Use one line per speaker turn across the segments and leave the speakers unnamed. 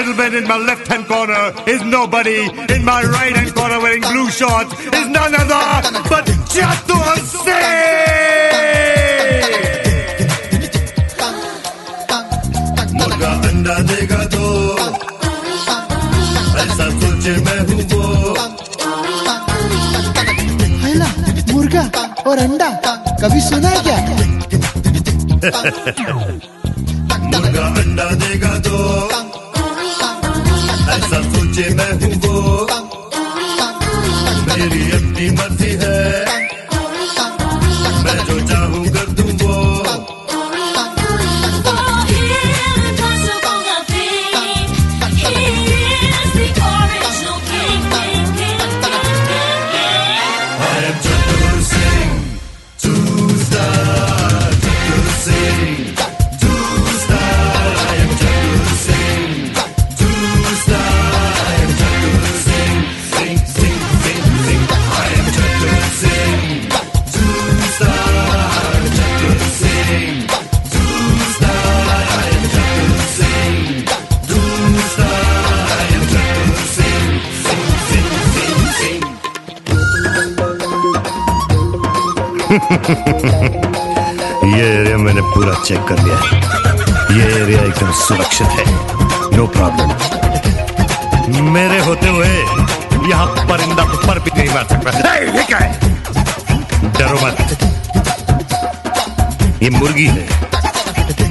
Ladies and gentlemen, in my left hand corner is nobody. In my right hand corner, wearing blue shorts, is none other but Chatur
मुर्गा अंडा देगा तो ऐसा सोचे मैं हूँ वो
हैला मुर्गा और अंडा कभी सुना है क्या
मुर्गा अंडा देगा तो Jimmy.
ये एरिया मैंने पूरा चेक कर लिया है। ये एरिया एकदम सुरक्षित है। नो प्रॉब्लम मेरे होते हुए यहाँ परिंदा पर भी नहीं मार सकता। ये क्या है? डरो मत। ये मुर्गी है।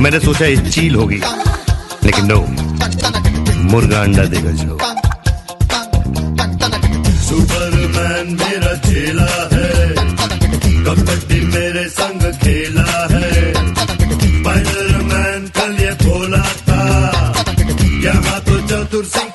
मैंने सोचा ये चील होगी। लेकिन नो मुर्गा अंडा देगा जो।
सुपरमैन मेरा चेला है। कबड्डी मेरे संग खेला है। स्पाइडरमैन कल ये था। यहाँ तो चतुर Singh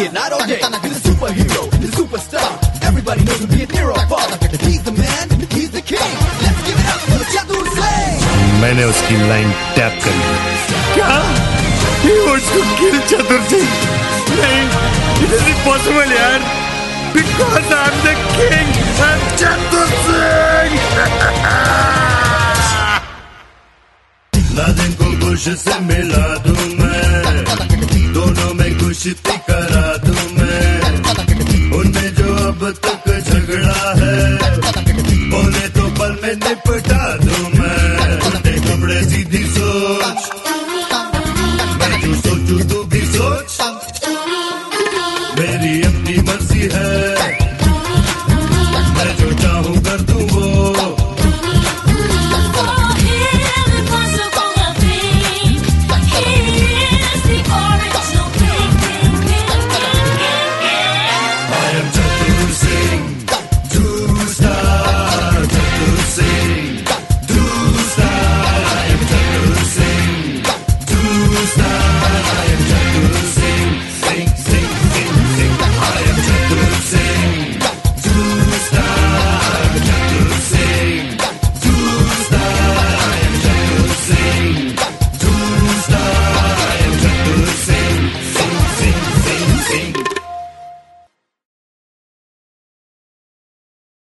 be it night or day. He's a superhero, he's a superstar. Everybody knows him, be it near or far. He's the man, he's the king. Let's give it up for Chatur Singh.
मैंने उसकी line tap कर ली क्या He wants to kill चतुर सिंह नहीं it is impossible यार because I'm the king I'm चतुर Singh
Laden को कुश से मिला दूँ मैं दोनों में कुश्ती करा